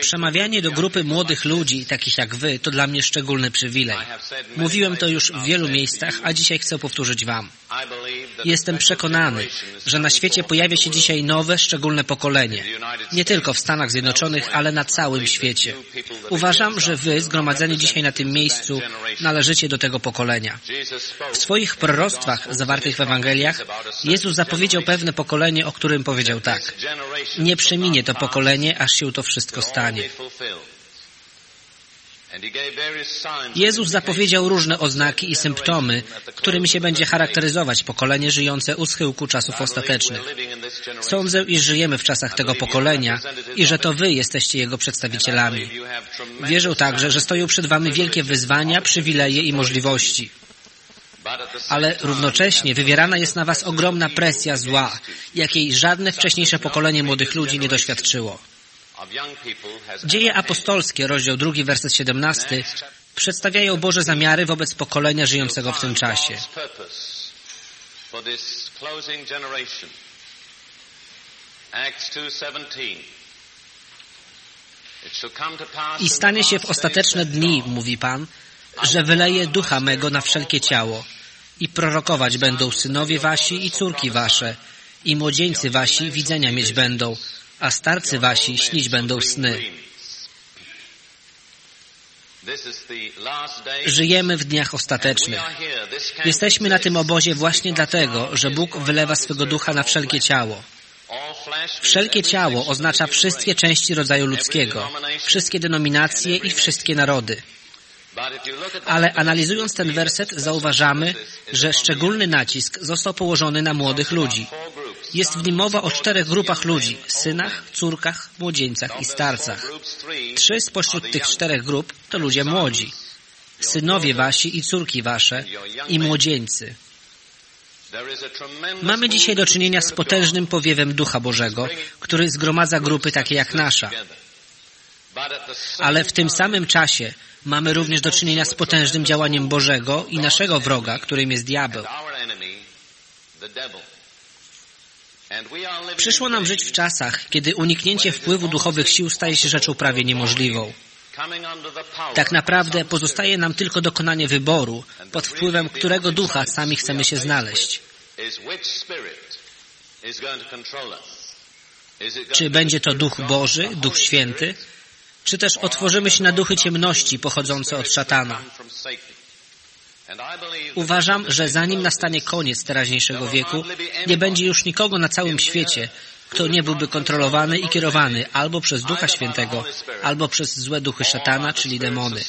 Przemawianie do grupy młodych ludzi, takich jak wy, to dla mnie szczególny przywilej. Mówiłem to już w wielu miejscach, a dzisiaj chcę powtórzyć wam. Jestem przekonany, że na świecie pojawia się dzisiaj nowe, szczególne pokolenie. Nie tylko w Stanach Zjednoczonych, ale na całym świecie. Uważam, że wy, zgromadzeni dzisiaj na tym miejscu, należycie do tego pokolenia. W swoich proroctwach zawartych w Ewangeliach Jezus zapowiedział pewne pokolenie, o którym powiedział tak. Nie przeminie to pokolenie, aż się to wszystko stanie. Jezus zapowiedział różne oznaki i symptomy, którymi się będzie charakteryzować pokolenie żyjące u schyłku czasów ostatecznych. Sądzę, iż żyjemy w czasach tego pokolenia i że to wy jesteście jego przedstawicielami. Wierzę także, że stoją przed wami wielkie wyzwania, przywileje i możliwości. Ale równocześnie wywierana jest na was ogromna presja zła, jakiej żadne wcześniejsze pokolenie młodych ludzi nie doświadczyło. Dzieje apostolskie, rozdział 2, werset 17, przedstawiają Boże zamiary wobec pokolenia żyjącego w tym czasie. I stanie się w ostateczne dni, mówi Pan, że wyleje ducha mego na wszelkie ciało i prorokować będą synowie wasi i córki wasze i młodzieńcy wasi widzenia mieć będą, a starcy wasi śnić będą sny. Żyjemy w dniach ostatecznych. Jesteśmy na tym obozie właśnie dlatego, że Bóg wylewa swego ducha na wszelkie ciało. Wszelkie ciało oznacza wszystkie części rodzaju ludzkiego, wszystkie denominacje i wszystkie narody. Ale analizując ten werset zauważamy, że szczególny nacisk został położony na młodych ludzi. Jest w nim mowa o czterech grupach ludzi, synach, córkach, młodzieńcach i starcach. Trzy spośród tych czterech grup to ludzie młodzi. Synowie wasi i córki wasze i młodzieńcy. Mamy dzisiaj do czynienia z potężnym powiewem Ducha Bożego, który zgromadza grupy takie jak nasza. Ale w tym samym czasie mamy również do czynienia z potężnym działaniem Bożego i naszego wroga, którym jest diabeł. Przyszło nam żyć w czasach, kiedy uniknięcie wpływu duchowych sił staje się rzeczą prawie niemożliwą. Tak naprawdę pozostaje nam tylko dokonanie wyboru, pod wpływem którego ducha sami chcemy się znaleźć. Czy będzie to Duch Boży, Duch Święty, czy też otworzymy się na duchy ciemności pochodzące od szatana. Uważam, że zanim nastanie koniec teraźniejszego wieku, nie będzie już nikogo na całym świecie, kto nie byłby kontrolowany i kierowany albo przez Ducha Świętego, albo przez złe duchy szatana, czyli demony.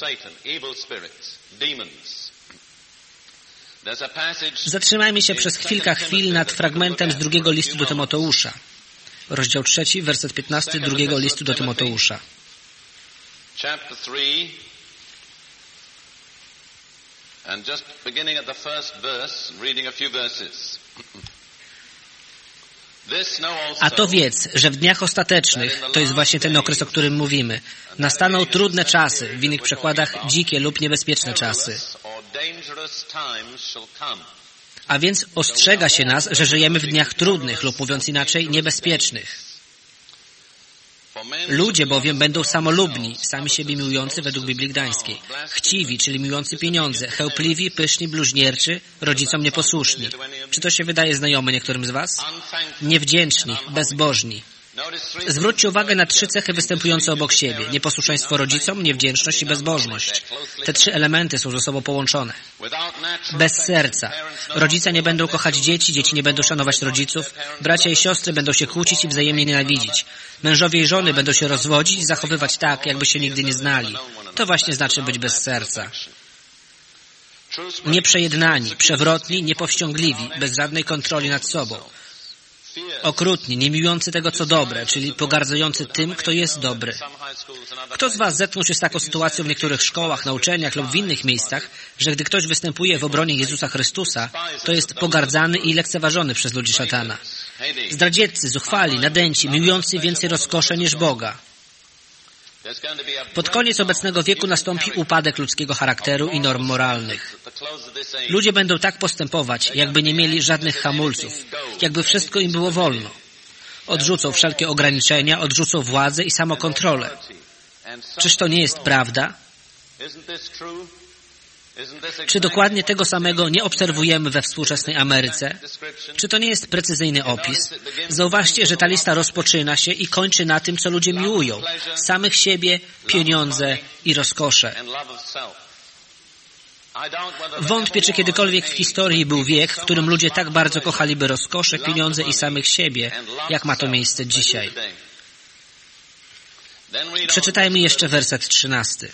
Zatrzymajmy się przez kilka chwil nad fragmentem z drugiego listu do Tymoteusza. Rozdział trzeci, werset 15 drugiego listu do Tymoteusza. Chapter 3 and just beginning at the first verse, reading a few verses. A to wiedz, że w dniach ostatecznych, to jest właśnie ten okres, o którym mówimy, nastaną trudne czasy, w innych przekładach dzikie lub niebezpieczne czasy. A więc ostrzega się nas, że żyjemy w dniach trudnych lub mówiąc inaczej, niebezpiecznych. Ludzie bowiem będą samolubni, sami siebie miłujący według Biblii Gdańskiej, chciwi, czyli miłujący pieniądze, chełpliwi, pyszni, bluźnierczy, rodzicom nieposłuszni. Czy to się wydaje znajome niektórym z Was? Niewdzięczni, bezbożni. Zwróćcie uwagę na trzy cechy występujące obok siebie. Nieposłuszeństwo rodzicom, niewdzięczność i bezbożność. Te trzy elementy są ze sobą połączone. Bez serca. Rodzice nie będą kochać dzieci, dzieci nie będą szanować rodziców, bracia i siostry będą się kłócić i wzajemnie nienawidzić. Mężowie i żony będą się rozwodzić i zachowywać tak, jakby się nigdy nie znali. To właśnie znaczy być bez serca. Nieprzejednani, przewrotni, niepowściągliwi, bez żadnej kontroli nad sobą okrutni, nie miłujący tego, co dobre, czyli pogardzający tym, kto jest dobry. Kto z Was zetknął się z taką sytuacją w niektórych szkołach, na uczelniach lub w innych miejscach, że gdy ktoś występuje w obronie Jezusa Chrystusa, to jest pogardzany i lekceważony przez ludzi szatana. Zdradzieccy, zuchwali, nadęci, miłujący więcej rozkosze niż Boga. Pod koniec obecnego wieku nastąpi upadek ludzkiego charakteru i norm moralnych. Ludzie będą tak postępować, jakby nie mieli żadnych hamulców, jakby wszystko im było wolno. Odrzucą wszelkie ograniczenia, odrzucą władzę i samokontrolę. Czyż to nie jest prawda? Czy dokładnie tego samego nie obserwujemy we współczesnej Ameryce? Czy to nie jest precyzyjny opis? Zauważcie, że ta lista rozpoczyna się i kończy na tym, co ludzie miłują. Samych siebie, pieniądze i rozkosze. Wątpię, czy kiedykolwiek w historii był wiek, w którym ludzie tak bardzo kochaliby rozkosze, pieniądze i samych siebie, jak ma to miejsce dzisiaj. Przeczytajmy jeszcze werset trzynasty.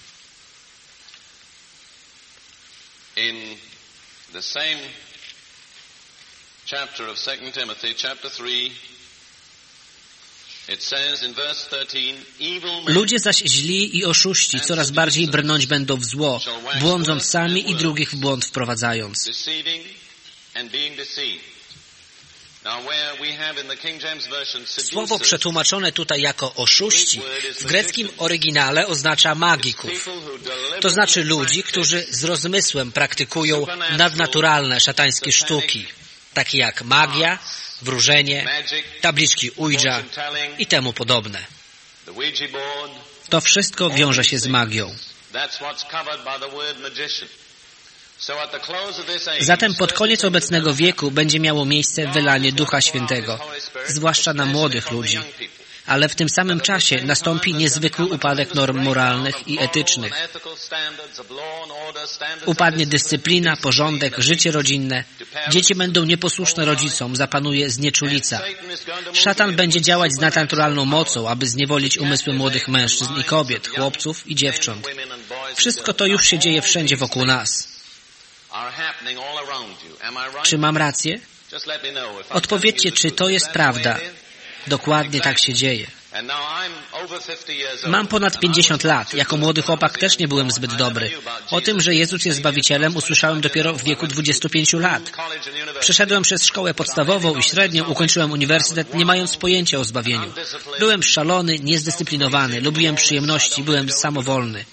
The same chapter of 2 Timothy, chapter 3, Ludzie zaś źli i oszuści coraz bardziej brnąć będą w zło, błądząc sami i drugich w błąd wprowadzając. Słowo przetłumaczone tutaj jako oszuści w greckim oryginale oznacza magików. To znaczy ludzi, którzy z rozmysłem praktykują nadnaturalne szatańskie sztuki, takie jak magia, wróżenie, tabliczki Ouija i temu podobne. To wszystko wiąże się z magią. Zatem pod koniec obecnego wieku będzie miało miejsce wylanie Ducha Świętego, zwłaszcza na młodych ludzi ale w tym samym czasie nastąpi niezwykły upadek norm moralnych i etycznych. Upadnie dyscyplina, porządek, życie rodzinne. Dzieci będą nieposłuszne rodzicom, zapanuje znieczulica. Szatan będzie działać z naturalną mocą, aby zniewolić umysły młodych mężczyzn i kobiet, chłopców i dziewcząt. Wszystko to już się dzieje wszędzie wokół nas. Czy mam rację? Odpowiedzcie, czy to jest prawda. Dokładnie tak się dzieje. Mam ponad 50 lat. Jako młody chłopak też nie byłem zbyt dobry. O tym, że Jezus jest Zbawicielem usłyszałem dopiero w wieku 25 lat. Przeszedłem przez szkołę podstawową i średnią, ukończyłem uniwersytet, nie mając pojęcia o zbawieniu. Byłem szalony, niezdyscyplinowany, lubiłem przyjemności, byłem samowolny.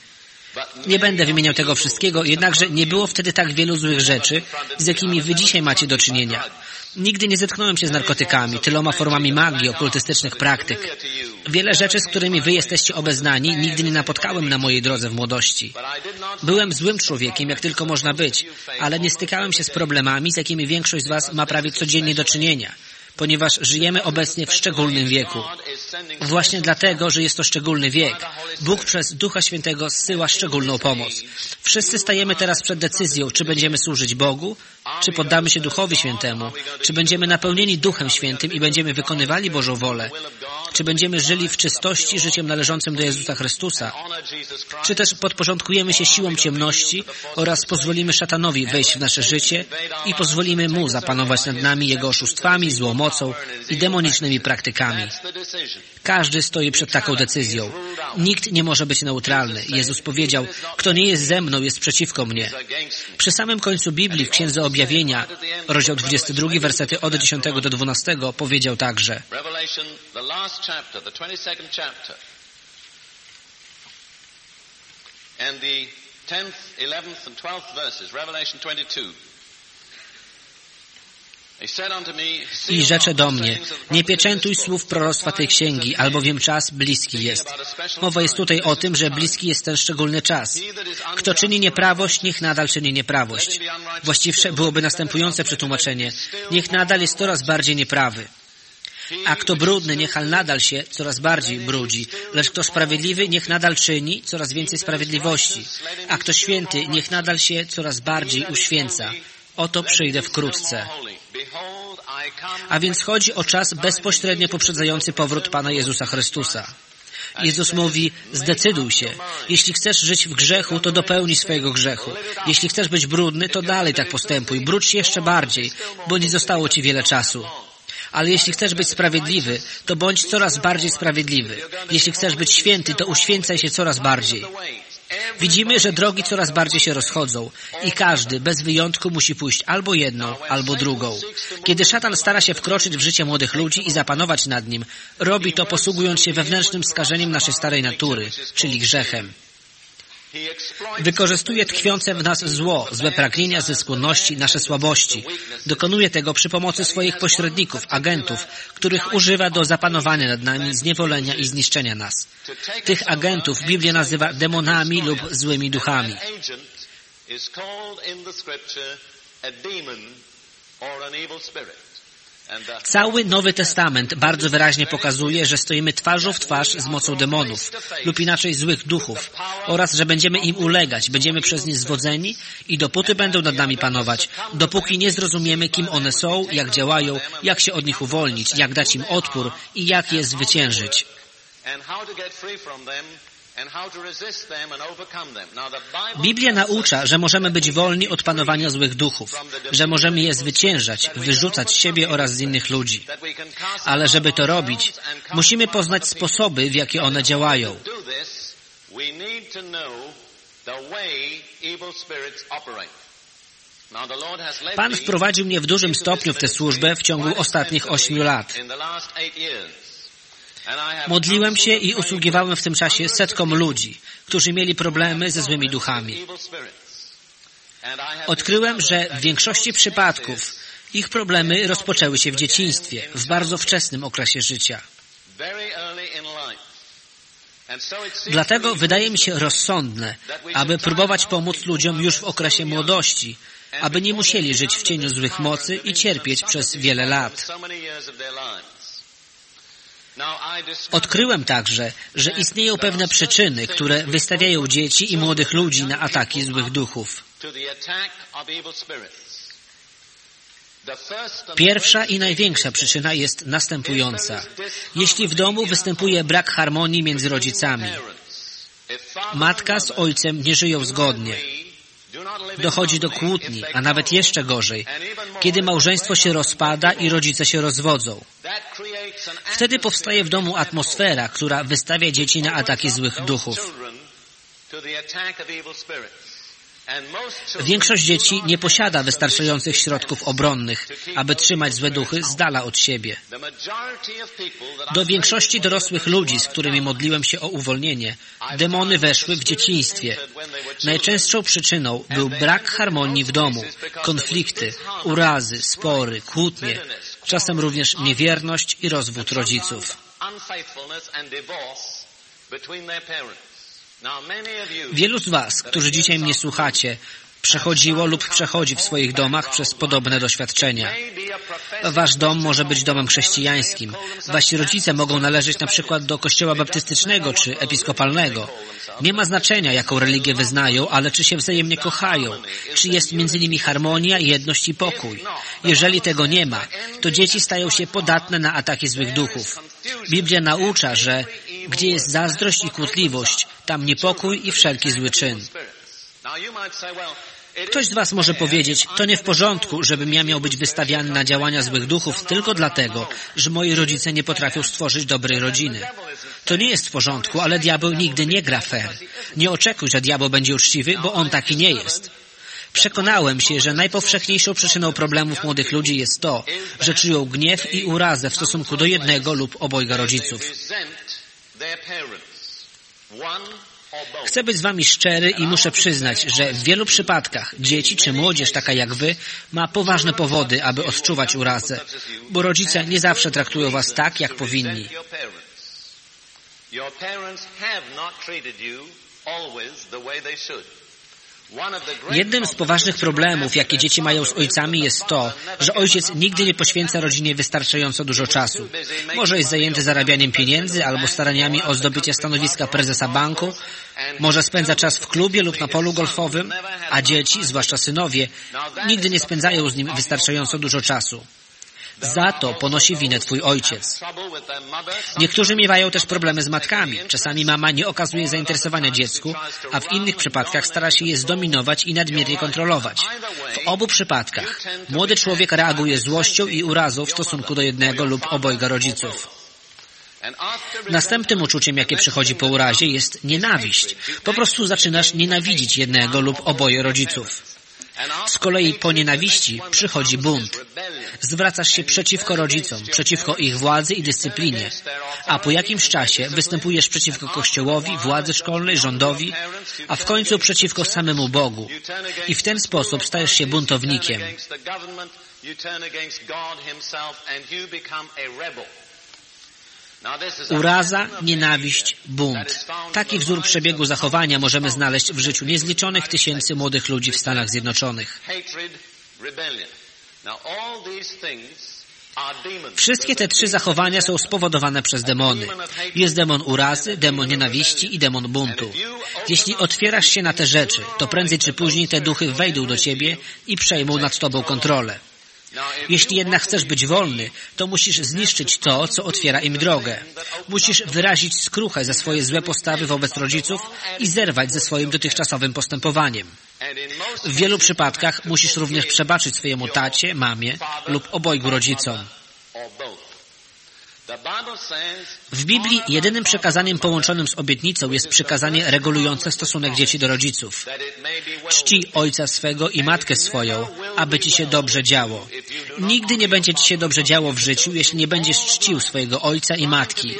Nie będę wymieniał tego wszystkiego, jednakże nie było wtedy tak wielu złych rzeczy, z jakimi wy dzisiaj macie do czynienia. Nigdy nie zetknąłem się z narkotykami, tyloma formami magii, okultystycznych praktyk. Wiele rzeczy, z którymi wy jesteście obeznani, nigdy nie napotkałem na mojej drodze w młodości. Byłem złym człowiekiem, jak tylko można być, ale nie stykałem się z problemami, z jakimi większość z was ma prawie codziennie do czynienia ponieważ żyjemy obecnie w szczególnym wieku. Właśnie dlatego, że jest to szczególny wiek, Bóg przez Ducha Świętego zsyła szczególną pomoc. Wszyscy stajemy teraz przed decyzją, czy będziemy służyć Bogu, czy poddamy się Duchowi Świętemu, czy będziemy napełnieni Duchem Świętym i będziemy wykonywali Bożą wolę, czy będziemy żyli w czystości życiem należącym do Jezusa Chrystusa, czy też podporządkujemy się siłom ciemności oraz pozwolimy szatanowi wejść w nasze życie i pozwolimy mu zapanować nad nami jego oszustwami, złomocą i demonicznymi praktykami. Każdy stoi przed taką decyzją. Nikt nie może być neutralny. Jezus powiedział, kto nie jest ze mną, jest przeciwko mnie. Przy samym końcu Biblii, w Księdze Objawienia, rozdział 22, wersety od 10 do 12, powiedział także And the 10th, 11th and 12th verses, Revelation 22. I rzecze do mnie, nie pieczętuj słów proroctwa tej księgi, albowiem czas bliski jest. Mowa jest tutaj o tym, że bliski jest ten szczególny czas. Kto czyni nieprawość, niech nadal czyni nieprawość. Właściwsze byłoby następujące przetłumaczenie. Niech nadal jest coraz bardziej nieprawy. A kto brudny, niech nadal się coraz bardziej brudzi, lecz kto sprawiedliwy, niech nadal czyni coraz więcej sprawiedliwości. A kto święty, niech nadal się coraz bardziej uświęca. Oto przyjdę wkrótce. A więc chodzi o czas bezpośrednio poprzedzający powrót Pana Jezusa Chrystusa. Jezus mówi, zdecyduj się. Jeśli chcesz żyć w grzechu, to dopełnij swojego grzechu. Jeśli chcesz być brudny, to dalej tak postępuj. Brudź się jeszcze bardziej, bo nie zostało Ci wiele czasu. Ale jeśli chcesz być sprawiedliwy, to bądź coraz bardziej sprawiedliwy. Jeśli chcesz być święty, to uświęcaj się coraz bardziej. Widzimy, że drogi coraz bardziej się rozchodzą i każdy, bez wyjątku, musi pójść albo jedną, albo drugą. Kiedy szatan stara się wkroczyć w życie młodych ludzi i zapanować nad nim, robi to posługując się wewnętrznym skażeniem naszej starej natury, czyli grzechem. Wykorzystuje tkwiące w nas zło, złe pragnienia, ze skłonności, nasze słabości. Dokonuje tego przy pomocy swoich pośredników, agentów, których używa do zapanowania nad nami, zniewolenia i zniszczenia nas. Tych agentów Biblia nazywa demonami lub złymi duchami. Cały Nowy Testament bardzo wyraźnie pokazuje, że stoimy twarzą w twarz z mocą demonów lub inaczej złych duchów oraz, że będziemy im ulegać, będziemy przez nie zwodzeni i dopóty będą nad nami panować, dopóki nie zrozumiemy, kim one są, jak działają, jak się od nich uwolnić, jak dać im odpór i jak je zwyciężyć. Biblia naucza, że możemy być wolni od panowania złych duchów, że możemy je zwyciężać, wyrzucać z siebie oraz z innych ludzi. Ale żeby to robić, musimy poznać sposoby, w jakie one działają. Pan wprowadził mnie w dużym stopniu w tę służbę w ciągu ostatnich ośmiu lat. Modliłem się i usługiwałem w tym czasie setkom ludzi, którzy mieli problemy ze złymi duchami. Odkryłem, że w większości przypadków ich problemy rozpoczęły się w dzieciństwie, w bardzo wczesnym okresie życia. Dlatego wydaje mi się rozsądne, aby próbować pomóc ludziom już w okresie młodości, aby nie musieli żyć w cieniu złych mocy i cierpieć przez wiele lat. Odkryłem także, że istnieją pewne przyczyny, które wystawiają dzieci i młodych ludzi na ataki złych duchów. Pierwsza i największa przyczyna jest następująca. Jeśli w domu występuje brak harmonii między rodzicami, matka z ojcem nie żyją zgodnie, dochodzi do kłótni, a nawet jeszcze gorzej, kiedy małżeństwo się rozpada i rodzice się rozwodzą. Wtedy powstaje w domu atmosfera, która wystawia dzieci na ataki złych duchów. Większość dzieci nie posiada wystarczających środków obronnych, aby trzymać złe duchy z dala od siebie. Do większości dorosłych ludzi, z którymi modliłem się o uwolnienie, demony weszły w dzieciństwie. Najczęstszą przyczyną był brak harmonii w domu, konflikty, urazy, spory, kłótnie, czasem również niewierność i rozwód rodziców. Wielu z Was, którzy dzisiaj mnie słuchacie, przechodziło lub przechodzi w swoich domach przez podobne doświadczenia. Wasz dom może być domem chrześcijańskim. Wasi rodzice mogą należeć na przykład do kościoła baptystycznego czy episkopalnego. Nie ma znaczenia, jaką religię wyznają, ale czy się wzajemnie kochają, czy jest między nimi harmonia, jedność i pokój. Jeżeli tego nie ma, to dzieci stają się podatne na ataki złych duchów. Biblia naucza, że gdzie jest zazdrość i kłótliwość, tam niepokój i wszelki zły czyn. Ktoś z Was może powiedzieć, to nie w porządku, żebym ja miał być wystawiany na działania złych duchów tylko dlatego, że moi rodzice nie potrafią stworzyć dobrej rodziny. To nie jest w porządku, ale diabeł nigdy nie gra fair. Nie oczekuj, że diabeł będzie uczciwy, bo on taki nie jest. Przekonałem się, że najpowszechniejszą przyczyną problemów młodych ludzi jest to, że czują gniew i urazę w stosunku do jednego lub obojga rodziców. Chcę być z Wami szczery i muszę przyznać, że w wielu przypadkach dzieci czy młodzież taka jak Wy ma poważne powody, aby odczuwać urazę, bo rodzice nie zawsze traktują Was tak, jak powinni. Your parents have not treated you always the way they should. Jednym z poważnych problemów, jakie dzieci mają z ojcami jest to, że ojciec nigdy nie poświęca rodzinie wystarczająco dużo czasu. Może jest zajęty zarabianiem pieniędzy albo staraniami o zdobycie stanowiska prezesa banku, może spędza czas w klubie lub na polu golfowym, a dzieci, zwłaszcza synowie, nigdy nie spędzają z nim wystarczająco dużo czasu. Za to ponosi winę twój ojciec. Niektórzy miewają też problemy z matkami. Czasami mama nie okazuje zainteresowania dziecku, a w innych przypadkach stara się je zdominować i nadmiernie kontrolować. W obu przypadkach młody człowiek reaguje złością i urazą w stosunku do jednego lub obojga rodziców. Następnym uczuciem, jakie przychodzi po urazie, jest nienawiść. Po prostu zaczynasz nienawidzić jednego lub oboje rodziców. Z kolei po nienawiści przychodzi bunt. Zwracasz się przeciwko rodzicom, przeciwko ich władzy i dyscyplinie, a po jakimś czasie występujesz przeciwko Kościołowi, władzy szkolnej, rządowi, a w końcu przeciwko samemu Bogu. I w ten sposób stajesz się buntownikiem. Uraza, nienawiść, bunt. Taki wzór przebiegu zachowania możemy znaleźć w życiu niezliczonych tysięcy młodych ludzi w Stanach Zjednoczonych. Wszystkie te trzy zachowania są spowodowane przez demony. Jest demon urazy, demon nienawiści i demon buntu. Jeśli otwierasz się na te rzeczy, to prędzej czy później te duchy wejdą do ciebie i przejmą nad tobą kontrolę. Jeśli jednak chcesz być wolny, to musisz zniszczyć to, co otwiera im drogę. Musisz wyrazić skruchę za swoje złe postawy wobec rodziców i zerwać ze swoim dotychczasowym postępowaniem. W wielu przypadkach musisz również przebaczyć swojemu tacie, mamie lub obojgu rodzicom. W Biblii jedynym przekazaniem połączonym z obietnicą jest przekazanie regulujące stosunek dzieci do rodziców. Czci ojca swego i matkę swoją, aby ci się dobrze działo. Nigdy nie będzie ci się dobrze działo w życiu, jeśli nie będziesz czcił swojego ojca i matki.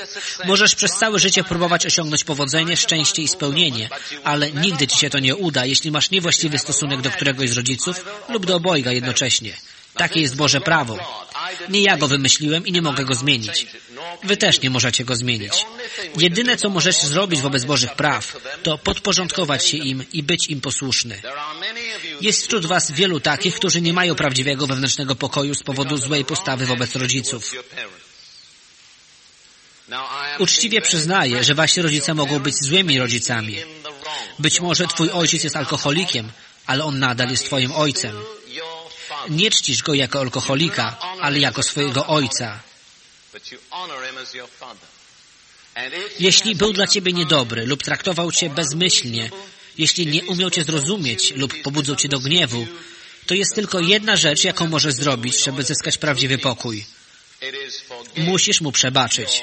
Możesz przez całe życie próbować osiągnąć powodzenie, szczęście i spełnienie, ale nigdy ci się to nie uda, jeśli masz niewłaściwy stosunek do któregoś z rodziców lub do obojga jednocześnie. Takie jest Boże prawo. Nie ja go wymyśliłem i nie mogę go zmienić. Wy też nie możecie go zmienić. Jedyne, co możesz zrobić wobec Bożych praw, to podporządkować się im i być im posłuszny. Jest wśród Was wielu takich, którzy nie mają prawdziwego wewnętrznego pokoju z powodu złej postawy wobec rodziców. Uczciwie przyznaję, że Wasi rodzice mogą być złymi rodzicami. Być może Twój ojciec jest alkoholikiem, ale on nadal jest Twoim ojcem. Nie czcisz go jako alkoholika, ale jako swojego ojca. Jeśli był dla ciebie niedobry lub traktował cię bezmyślnie, jeśli nie umiał cię zrozumieć lub pobudzał cię do gniewu, to jest tylko jedna rzecz, jaką możesz zrobić, żeby zyskać prawdziwy pokój. Musisz mu przebaczyć.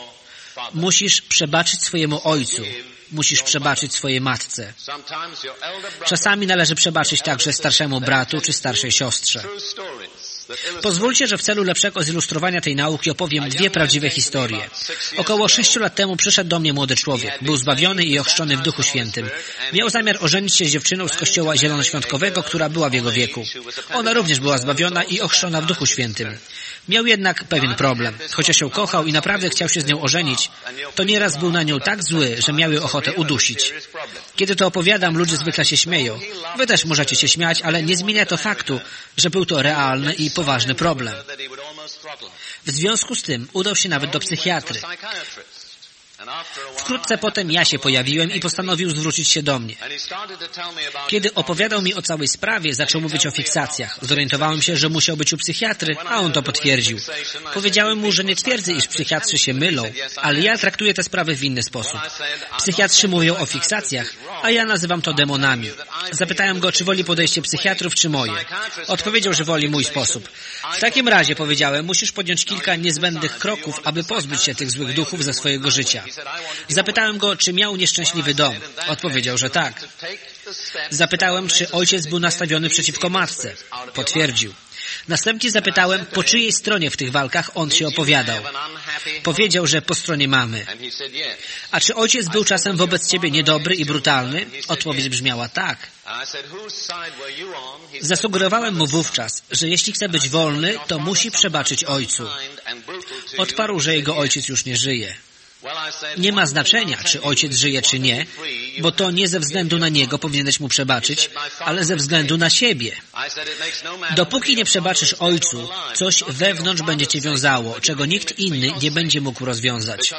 Musisz przebaczyć swojemu ojcu. Musisz przebaczyć swojej matce. Czasami należy przebaczyć także starszemu bratu czy starszej siostrze. Pozwólcie, że w celu lepszego zilustrowania tej nauki opowiem dwie prawdziwe historie. Około sześciu lat temu przyszedł do mnie młody człowiek. Był zbawiony i ochrzczony w Duchu Świętym. Miał zamiar ożenić się z dziewczyną z kościoła zielonoświątkowego, która była w jego wieku. Ona również była zbawiona i ochrzczona w Duchu Świętym. Miał jednak pewien problem. Chociaż ją kochał i naprawdę chciał się z nią ożenić, to nieraz był na nią tak zły, że miał ochotę udusić. Kiedy to opowiadam, ludzie zwykle się śmieją. Wy też możecie się śmiać, ale nie zmienia to faktu, że był to realny i poważny problem. W związku z tym udał się nawet do psychiatry. Wkrótce potem ja się pojawiłem i postanowił zwrócić się do mnie. Kiedy opowiadał mi o całej sprawie, zaczął mówić o fiksacjach. Zorientowałem się, że musiał być u psychiatry, a on to potwierdził. Powiedziałem mu, że nie twierdzę, iż psychiatrzy się mylą, ale ja traktuję te sprawy w inny sposób. Psychiatrzy mówią o fiksacjach, a ja nazywam to demonami. Zapytałem go, czy woli podejście psychiatrów, czy moje. Odpowiedział, że woli mój sposób. W takim razie, powiedziałem, musisz podjąć kilka niezbędnych kroków, aby pozbyć się tych złych duchów ze swojego życia. Zapytałem go, czy miał nieszczęśliwy dom. Odpowiedział, że tak. Zapytałem, czy ojciec był nastawiony przeciwko matce. Potwierdził. Następnie zapytałem, po czyjej stronie w tych walkach on się opowiadał. Powiedział, że po stronie mamy. A czy ojciec był czasem wobec ciebie niedobry i brutalny? Odpowiedź brzmiała tak. Zasugerowałem mu wówczas, że jeśli chce być wolny, to musi przebaczyć ojcu. Odparł, że jego ojciec już nie żyje. Nie ma znaczenia, czy ojciec żyje, czy nie, bo to nie ze względu na niego powinieneś mu przebaczyć, ale ze względu na siebie. Dopóki nie przebaczysz ojcu, coś wewnątrz będzie cię wiązało, czego nikt inny nie będzie mógł rozwiązać.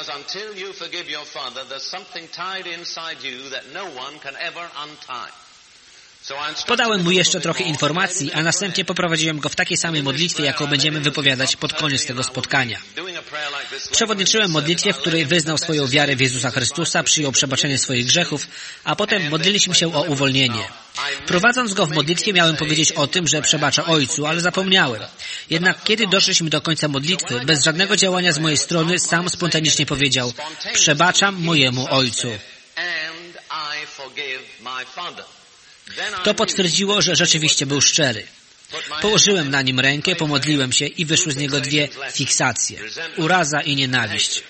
Podałem mu jeszcze trochę informacji, a następnie poprowadziłem go w takiej samej modlitwie, jaką będziemy wypowiadać pod koniec tego spotkania. Przewodniczyłem modlitwie, w której wyznał swoją wiarę w Jezusa Chrystusa, przyjął przebaczenie swoich grzechów, a potem modliliśmy się o uwolnienie. Prowadząc go w modlitwie miałem powiedzieć o tym, że przebacza Ojcu, ale zapomniałem. Jednak kiedy doszliśmy do końca modlitwy, bez żadnego działania z mojej strony, sam spontanicznie powiedział, przebaczam mojemu Ojcu. To potwierdziło, że rzeczywiście był szczery. Położyłem na nim rękę, pomodliłem się i wyszły z niego dwie fiksacje. Uraza i nienawiść.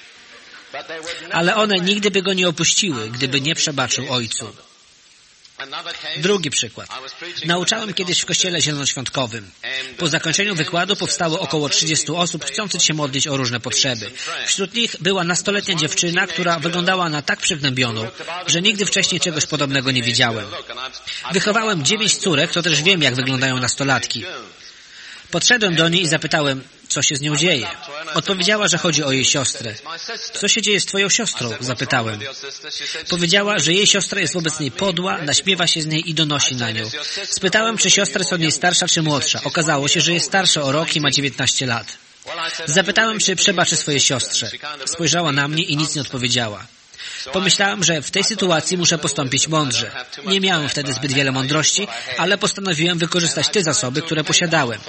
Ale one nigdy by go nie opuściły, gdyby nie przebaczył ojcu. Drugi przykład. Nauczałem kiedyś w kościele zielonoświątkowym. Po zakończeniu wykładu powstało około 30 osób chcących się modlić o różne potrzeby. Wśród nich była nastoletnia dziewczyna, która wyglądała na tak przygnębioną, że nigdy wcześniej czegoś podobnego nie widziałem. Wychowałem dziewięć córek, to też wiem, jak wyglądają nastolatki. Podszedłem do niej i zapytałem, co się z nią dzieje. Odpowiedziała, że chodzi o jej siostrę. Co się dzieje z twoją siostrą? Zapytałem. Powiedziała, że jej siostra jest wobec niej podła, naśmiewa się z niej i donosi na nią. Spytałem, czy siostra jest od niej starsza czy młodsza. Okazało się, że jest starsza o rok i ma 19 lat. Zapytałem, czy przebaczy swojej siostrze. Spojrzała na mnie i nic nie odpowiedziała. Pomyślałem, że w tej sytuacji muszę postąpić mądrze. Nie miałem wtedy zbyt wiele mądrości, ale postanowiłem wykorzystać te zasoby, które posiadałem.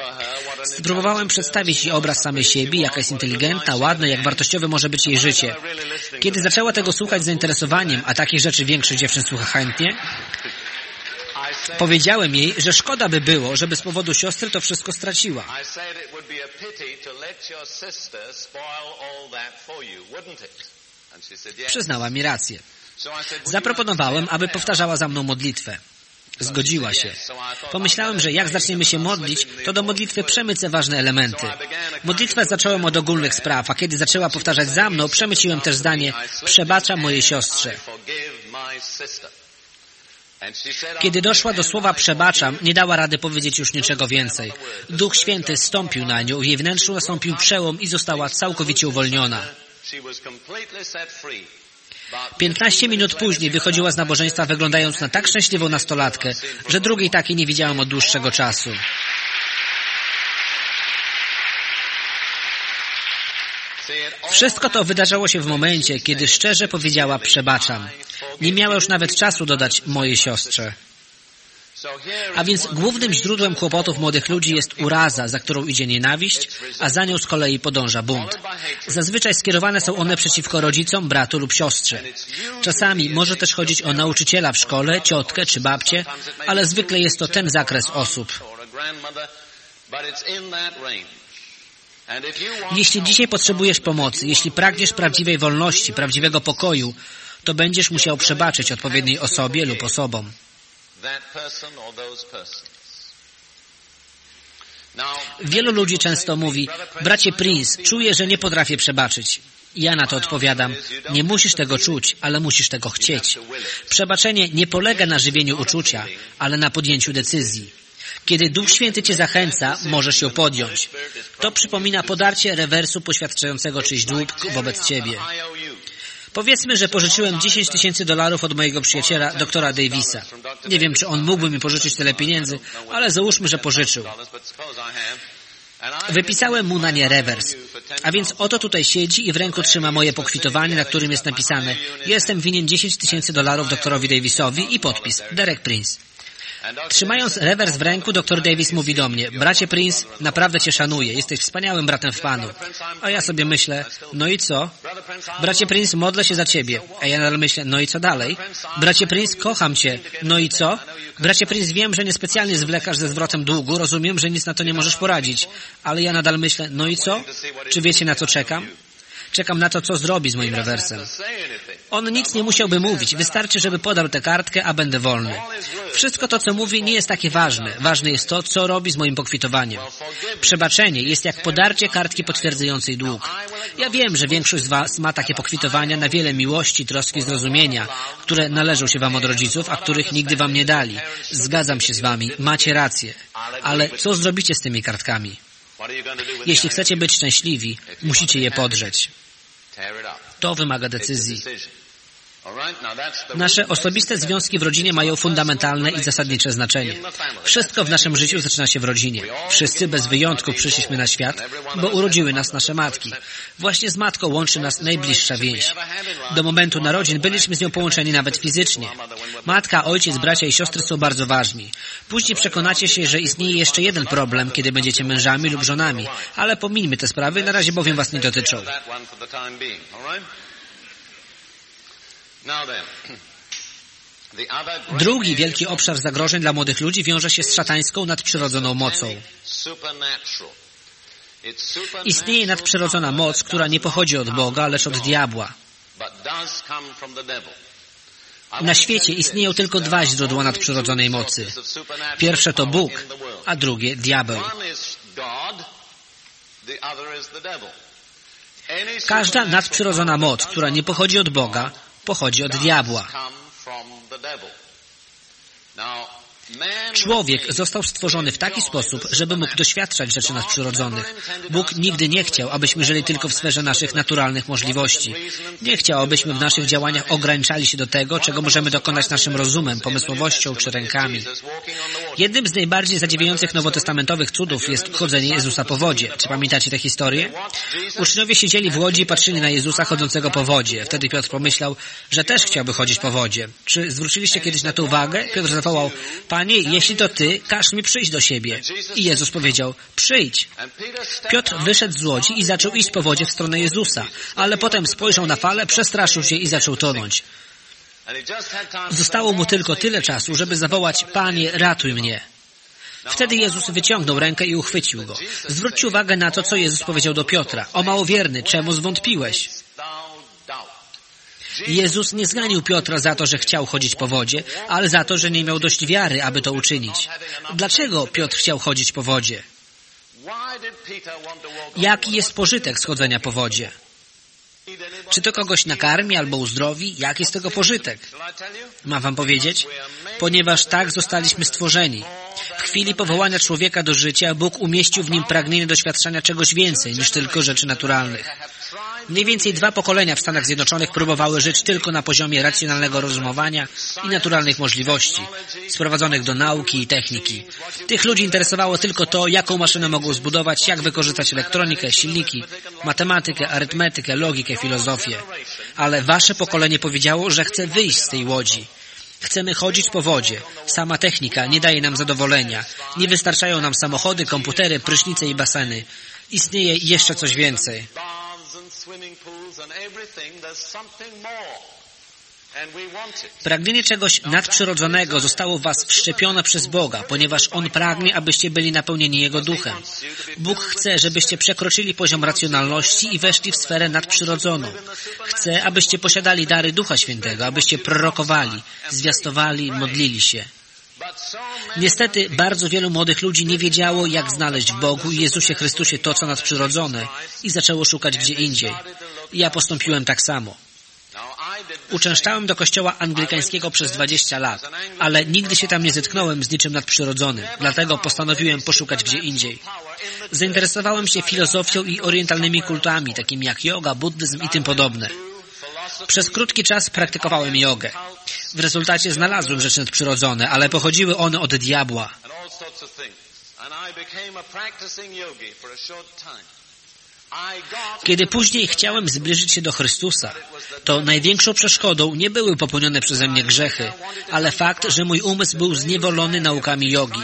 Spróbowałem przedstawić jej obraz samej siebie, jaka jest inteligentna, ładna, jak wartościowe może być jej życie. Kiedy zaczęła tego słuchać z zainteresowaniem, a takich rzeczy większość dziewczyn słucha chętnie, Powiedziałem jej, że szkoda by było, żeby z powodu siostry to wszystko straciła. Przyznała mi rację. Zaproponowałem, aby powtarzała za mną modlitwę. Zgodziła się. Pomyślałem, że jak zaczniemy się modlić, to do modlitwy przemycę ważne elementy. Modlitwę zacząłem od ogólnych spraw, a kiedy zaczęła powtarzać za mną, przemyciłem też zdanie przebaczam mojej siostrze. Kiedy doszła do słowa przebaczam, nie dała rady powiedzieć już niczego więcej. Duch Święty stąpił na nią, jej wnętrzu nastąpił przełom i została całkowicie uwolniona. Piętnaście minut później wychodziła z nabożeństwa wyglądając na tak szczęśliwą nastolatkę, że drugiej takiej nie widziałam od dłuższego czasu. Wszystko to wydarzało się w momencie, kiedy szczerze powiedziała przebaczam. Nie miała już nawet czasu dodać mojej siostrze. A więc głównym źródłem kłopotów młodych ludzi jest uraza, za którą idzie nienawiść, a za nią z kolei podąża bunt. Zazwyczaj skierowane są one przeciwko rodzicom, bratu lub siostrze. Czasami może też chodzić o nauczyciela w szkole, ciotkę czy babcię, ale zwykle jest to ten zakres osób. Jeśli dzisiaj potrzebujesz pomocy, jeśli pragniesz prawdziwej wolności, prawdziwego pokoju, to będziesz musiał przebaczyć odpowiedniej osobie lub osobom. Wielu ludzi często mówi, bracie Prince, czuję, że nie potrafię przebaczyć. Ja na to odpowiadam, nie musisz tego czuć, ale musisz tego chcieć. Przebaczenie nie polega na żywieniu uczucia, ale na podjęciu decyzji. Kiedy Duch Święty Cię zachęca, możesz ją podjąć. To przypomina podarcie rewersu poświadczającego czyjś dług wobec Ciebie. Powiedzmy, że pożyczyłem 10 tysięcy dolarów od mojego przyjaciela, doktora Davisa. Nie wiem, czy on mógłby mi pożyczyć tyle pieniędzy, ale załóżmy, że pożyczył. Wypisałem mu na nie rewers. A więc oto tutaj siedzi i w ręku trzyma moje pokwitowanie, na którym jest napisane Jestem winien 10 tysięcy dolarów doktorowi Davisowi i podpis Derek Prince. Trzymając rewers w ręku, dr Davis mówi do mnie, bracie Prince, naprawdę cię szanuję, jesteś wspaniałym bratem w Panu. A ja sobie myślę, no i co? Bracie Prince, modlę się za ciebie. A ja nadal myślę, no i co dalej? Bracie Prince, kocham cię. No i co? Bracie Prince, wiem, że niespecjalnie zwlekasz ze zwrotem długu, rozumiem, że nic na to nie możesz poradzić. Ale ja nadal myślę, no i co? Czy wiecie na co czekam? Czekam na to, co zrobi z moim rewersem. On nic nie musiałby mówić. Wystarczy, żeby podał tę kartkę, a będę wolny. Wszystko to, co mówi, nie jest takie ważne. Ważne jest to, co robi z moim pokwitowaniem. Przebaczenie jest jak podarcie kartki potwierdzającej dług. Ja wiem, że większość z Was ma takie pokwitowania na wiele miłości, troski, zrozumienia, które należą się Wam od rodziców, a których nigdy Wam nie dali. Zgadzam się z Wami, macie rację. Ale co zrobicie z tymi kartkami? Jeśli chcecie być szczęśliwi, musicie je podrzeć. To wymaga decyzji. Nasze osobiste związki w rodzinie mają fundamentalne i zasadnicze znaczenie. Wszystko w naszym życiu zaczyna się w rodzinie. Wszyscy bez wyjątku przyszliśmy na świat, bo urodziły nas nasze matki. Właśnie z matką łączy nas najbliższa więź. Do momentu narodzin byliśmy z nią połączeni nawet fizycznie. Matka, ojciec, bracia i siostry są bardzo ważni. Później przekonacie się, że istnieje jeszcze jeden problem, kiedy będziecie mężami lub żonami, ale pomińmy te sprawy, na razie bowiem was nie dotyczą. Drugi wielki obszar zagrożeń dla młodych ludzi wiąże się z szatańską nadprzyrodzoną mocą. Istnieje nadprzyrodzona moc, która nie pochodzi od Boga, lecz od diabła. Na świecie istnieją tylko dwa źródła nadprzyrodzonej mocy. Pierwsze to Bóg, a drugie diabeł. Każda nadprzyrodzona moc, która nie pochodzi od Boga, pochodzi od diabła. Człowiek został stworzony w taki sposób, żeby mógł doświadczać rzeczy nadprzyrodzonych. Bóg nigdy nie chciał, abyśmy żyli tylko w sferze naszych naturalnych możliwości. Nie chciał, abyśmy w naszych działaniach ograniczali się do tego, czego możemy dokonać naszym rozumem, pomysłowością czy rękami. Jednym z najbardziej zadziwiających nowotestamentowych cudów jest chodzenie Jezusa po wodzie. Czy pamiętacie tę historię? Uczniowie siedzieli w łodzi i patrzyli na Jezusa chodzącego po wodzie. Wtedy Piotr pomyślał, że też chciałby chodzić po wodzie. Czy zwróciliście kiedyś na to uwagę? Piotr zawołał, jeśli to Ty, każ mi przyjść do siebie. I Jezus powiedział, przyjdź. Piotr wyszedł z łodzi i zaczął iść po wodzie w stronę Jezusa, ale potem spojrzał na falę, przestraszył się i zaczął tonąć. Zostało mu tylko tyle czasu, żeby zawołać, Panie, ratuj mnie. Wtedy Jezus wyciągnął rękę i uchwycił go. Zwróćcie uwagę na to, co Jezus powiedział do Piotra. O małowierny, czemu zwątpiłeś? Jezus nie zganił Piotra za to, że chciał chodzić po wodzie, ale za to, że nie miał dość wiary, aby to uczynić. Dlaczego Piotr chciał chodzić po wodzie? Jaki jest pożytek schodzenia po wodzie? Czy to kogoś nakarmi albo uzdrowi? Jaki jest tego pożytek? Mam wam powiedzieć? Ponieważ tak zostaliśmy stworzeni. W chwili powołania człowieka do życia Bóg umieścił w nim pragnienie doświadczenia czegoś więcej niż tylko rzeczy naturalnych. Mniej więcej dwa pokolenia w Stanach Zjednoczonych próbowały żyć tylko na poziomie racjonalnego rozumowania i naturalnych możliwości, sprowadzonych do nauki i techniki. Tych ludzi interesowało tylko to, jaką maszynę mogą zbudować, jak wykorzystać elektronikę, silniki, matematykę, arytmetykę, logikę, filozofię. Ale wasze pokolenie powiedziało, że chce wyjść z tej łodzi. Chcemy chodzić po wodzie. Sama technika nie daje nam zadowolenia. Nie wystarczają nam samochody, komputery, prysznice i baseny. Istnieje jeszcze coś więcej Pragnienie czegoś nadprzyrodzonego zostało w Was wszczepione przez Boga, ponieważ On pragnie, abyście byli napełnieni Jego duchem. Bóg chce, żebyście przekroczyli poziom racjonalności i weszli w sferę nadprzyrodzoną. Chce, abyście posiadali dary Ducha Świętego, abyście prorokowali, zwiastowali, modlili się. Niestety bardzo wielu młodych ludzi nie wiedziało, jak znaleźć w Bogu i Jezusie Chrystusie to, co nadprzyrodzone i zaczęło szukać gdzie indziej. I ja postąpiłem tak samo. Uczęszczałem do kościoła anglikańskiego przez 20 lat, ale nigdy się tam nie zetknąłem z niczym nadprzyrodzonym, dlatego postanowiłem poszukać gdzie indziej. Zainteresowałem się filozofią i orientalnymi kultami, takimi jak yoga, buddyzm i tym podobne. Przez krótki czas praktykowałem jogę. W rezultacie znalazłem rzeczy nadprzyrodzone, ale pochodziły one od diabła. Kiedy później chciałem zbliżyć się do Chrystusa, to największą przeszkodą nie były popełnione przeze mnie grzechy, ale fakt, że mój umysł był zniewolony naukami jogi.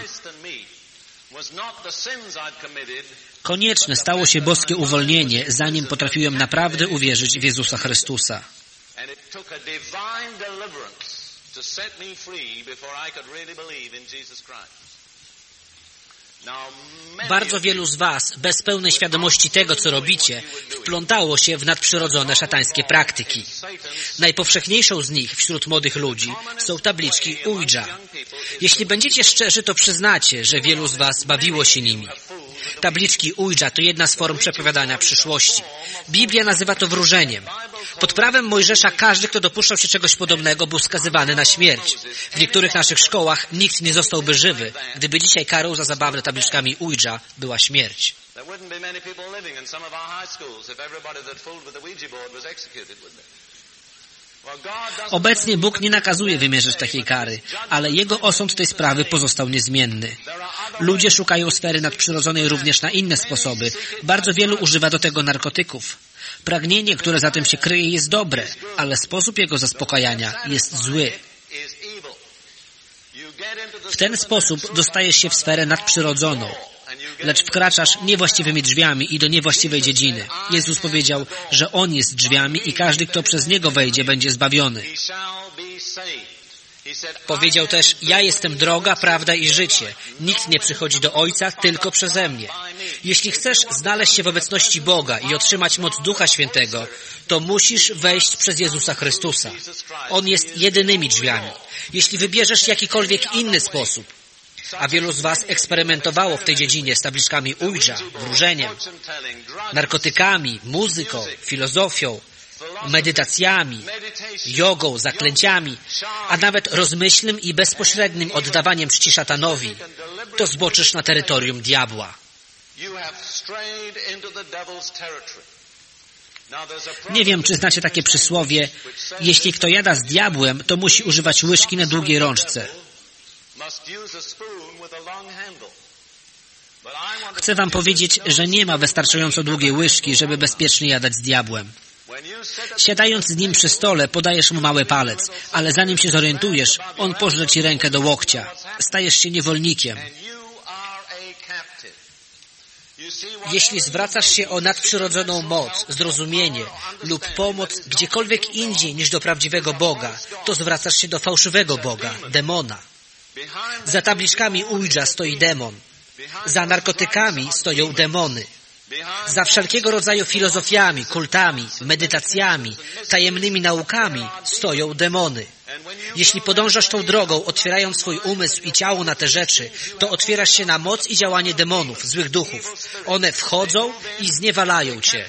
Konieczne stało się boskie uwolnienie, zanim potrafiłem naprawdę uwierzyć w Jezusa Chrystusa. Bardzo wielu z Was, bez pełnej świadomości tego, co robicie, wplątało się w nadprzyrodzone szatańskie praktyki. Najpowszechniejszą z nich wśród młodych ludzi są tabliczki Ouija. Jeśli będziecie szczerzy, to przyznacie, że wielu z Was bawiło się nimi. Tabliczki Ouija to jedna z form przepowiadania przyszłości. Biblia nazywa to wróżeniem. Pod prawem Mojżesza każdy, kto dopuszczał się czegoś podobnego, był skazywany na śmierć. W niektórych naszych szkołach nikt nie zostałby żywy, gdyby dzisiaj karą za zabawę tabliczkami Ouija była śmierć. Obecnie Bóg nie nakazuje wymierzyć takiej kary, ale Jego osąd tej sprawy pozostał niezmienny. Ludzie szukają sfery nadprzyrodzonej również na inne sposoby. Bardzo wielu używa do tego narkotyków. Pragnienie, które za tym się kryje, jest dobre, ale sposób jego zaspokajania jest zły. W ten sposób dostajesz się w sferę nadprzyrodzoną, lecz wkraczasz niewłaściwymi drzwiami i do niewłaściwej dziedziny. Jezus powiedział, że On jest drzwiami i każdy, kto przez Niego wejdzie, będzie zbawiony. Powiedział też, ja jestem droga, prawda i życie. Nikt nie przychodzi do Ojca tylko przeze mnie. Jeśli chcesz znaleźć się w obecności Boga i otrzymać moc Ducha Świętego, to musisz wejść przez Jezusa Chrystusa. On jest jedynymi drzwiami. Jeśli wybierzesz jakikolwiek inny sposób, a wielu z Was eksperymentowało w tej dziedzinie z tabliczkami Ouija, wróżeniem, narkotykami, muzyką, filozofią, medytacjami, jogą, zaklęciami, a nawet rozmyślnym i bezpośrednim oddawaniem czci szatanowi, to zboczysz na terytorium diabła. Nie wiem, czy znacie takie przysłowie, jeśli kto jada z diabłem, to musi używać łyżki na długiej rączce. Chcę wam powiedzieć, że nie ma wystarczająco długiej łyżki, żeby bezpiecznie jadać z diabłem. Siadając z nim przy stole, podajesz mu mały palec, ale zanim się zorientujesz, on pożre ci rękę do łokcia. Stajesz się niewolnikiem. Jeśli zwracasz się o nadprzyrodzoną moc, zrozumienie lub pomoc gdziekolwiek indziej niż do prawdziwego Boga, to zwracasz się do fałszywego Boga, demona. Za tabliczkami Ouija stoi demon. Za narkotykami stoją demony. Za wszelkiego rodzaju filozofiami, kultami, medytacjami, tajemnymi naukami stoją demony. Jeśli podążasz tą drogą, otwierając swój umysł i ciało na te rzeczy, to otwierasz się na moc i działanie demonów, złych duchów. One wchodzą i zniewalają cię